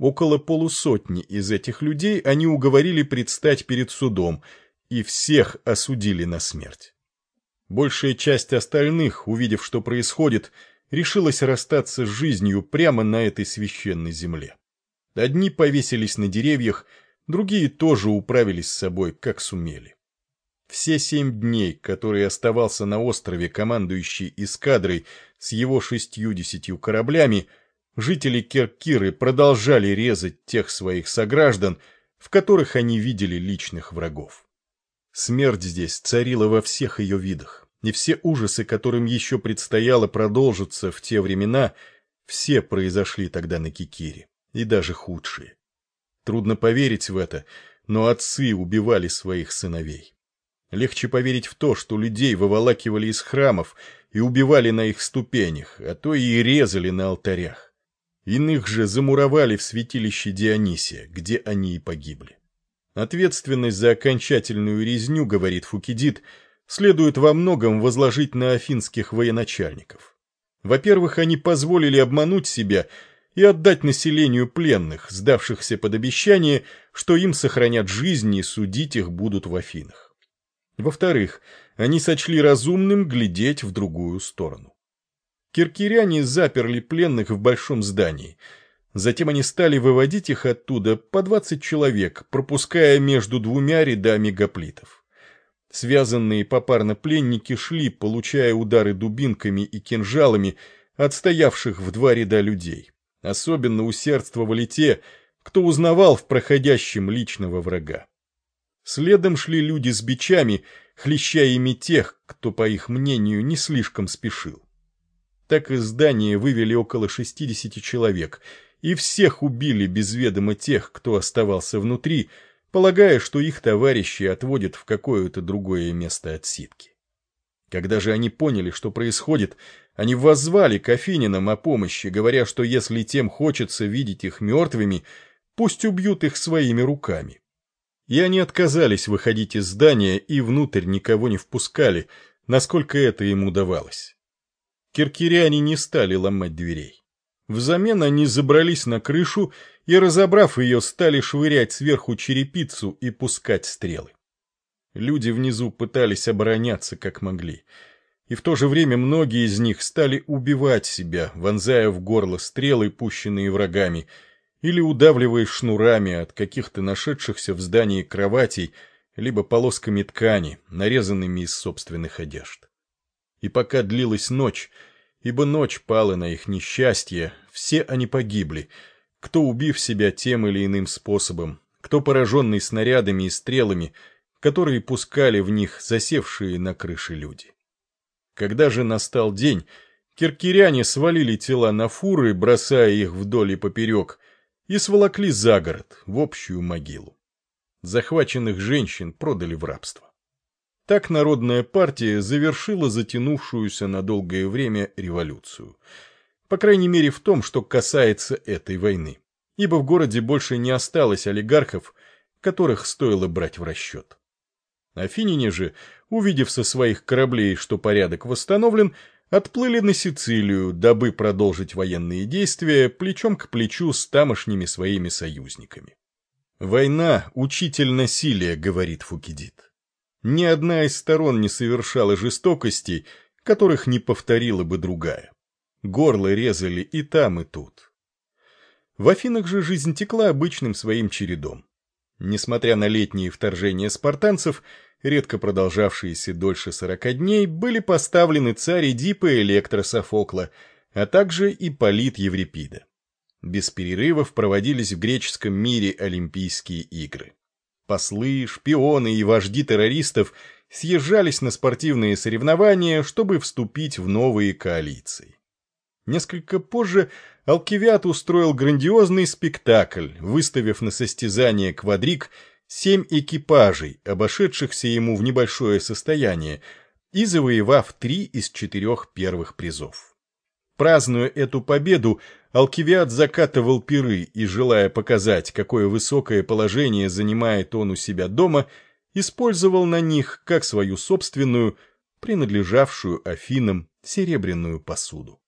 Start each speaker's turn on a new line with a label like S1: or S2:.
S1: Около полусотни из этих людей они уговорили предстать перед судом, и всех осудили на смерть. Большая часть остальных, увидев, что происходит, решилась расстаться с жизнью прямо на этой священной земле. Одни повесились на деревьях, другие тоже управились с собой, как сумели. Все семь дней, которые оставался на острове командующий эскадрой с его шестью-десятью кораблями, жители Керкиры продолжали резать тех своих сограждан, в которых они видели личных врагов. Смерть здесь царила во всех ее видах, и все ужасы, которым еще предстояло продолжиться в те времена, все произошли тогда на Кикире, и даже худшие. Трудно поверить в это, но отцы убивали своих сыновей. Легче поверить в то, что людей выволакивали из храмов и убивали на их ступенях, а то и резали на алтарях. Иных же замуровали в святилище Дионисия, где они и погибли. Ответственность за окончательную резню, говорит Фукидид, следует во многом возложить на афинских военачальников. Во-первых, они позволили обмануть себя и отдать населению пленных, сдавшихся под обещание, что им сохранят жизни и судить их будут в Афинах. Во-вторых, они сочли разумным глядеть в другую сторону. Киркиряне заперли пленных в большом здании. Затем они стали выводить их оттуда по 20 человек, пропуская между двумя рядами гоплитов. Связанные попарно пленники шли, получая удары дубинками и кинжалами от стоявших в два ряда людей. Особенно усердствовали те, кто узнавал в проходящем личного врага. Следом шли люди с бичами, хлеща ими тех, кто, по их мнению, не слишком спешил. Так из здания вывели около 60 человек, и всех убили без ведома тех, кто оставался внутри, полагая, что их товарищи отводят в какое-то другое место отсидки. Когда же они поняли, что происходит, они воззвали к Афининам о помощи, говоря, что если тем хочется видеть их мертвыми, пусть убьют их своими руками. И они отказались выходить из здания и внутрь никого не впускали, насколько это им удавалось. Киркиряне не стали ломать дверей. Взамен они забрались на крышу и, разобрав ее, стали швырять сверху черепицу и пускать стрелы. Люди внизу пытались обороняться как могли. И в то же время многие из них стали убивать себя, вонзая в горло стрелы, пущенные врагами, или удавливая шнурами от каких-то нашедшихся в здании кроватей, либо полосками ткани, нарезанными из собственных одежд. И пока длилась ночь, ибо ночь пала на их несчастье, все они погибли, кто убив себя тем или иным способом, кто пораженный снарядами и стрелами, которые пускали в них засевшие на крыше люди. Когда же настал день, киркиряне свалили тела на фуры, бросая их вдоль и поперек, и сволокли за город, в общую могилу. Захваченных женщин продали в рабство. Так Народная партия завершила затянувшуюся на долгое время революцию. По крайней мере в том, что касается этой войны. Ибо в городе больше не осталось олигархов, которых стоило брать в расчет. Афиняне же, увидев со своих кораблей, что порядок восстановлен, отплыли на Сицилию, дабы продолжить военные действия плечом к плечу с тамошними своими союзниками. «Война — учитель насилия», — говорит Фукидид. Ни одна из сторон не совершала жестокостей, которых не повторила бы другая. Горло резали и там, и тут. В Афинах же жизнь текла обычным своим чередом. Несмотря на летние вторжения спартанцев, редко продолжавшиеся дольше сорока дней, были поставлены царь Эдипа и Электра Софокла, а также и Полит Еврипида. Без перерывов проводились в греческом мире Олимпийские игры. Послы, шпионы и вожди террористов съезжались на спортивные соревнования, чтобы вступить в новые коалиции. Несколько позже Алкивиат устроил грандиозный спектакль, выставив на состязание квадрик семь экипажей, обошедшихся ему в небольшое состояние, и завоевав три из четырех первых призов. Празднуя эту победу, Алкивиад закатывал пиры и, желая показать, какое высокое положение занимает он у себя дома, использовал на них как свою собственную, принадлежавшую Афинам, серебряную посуду.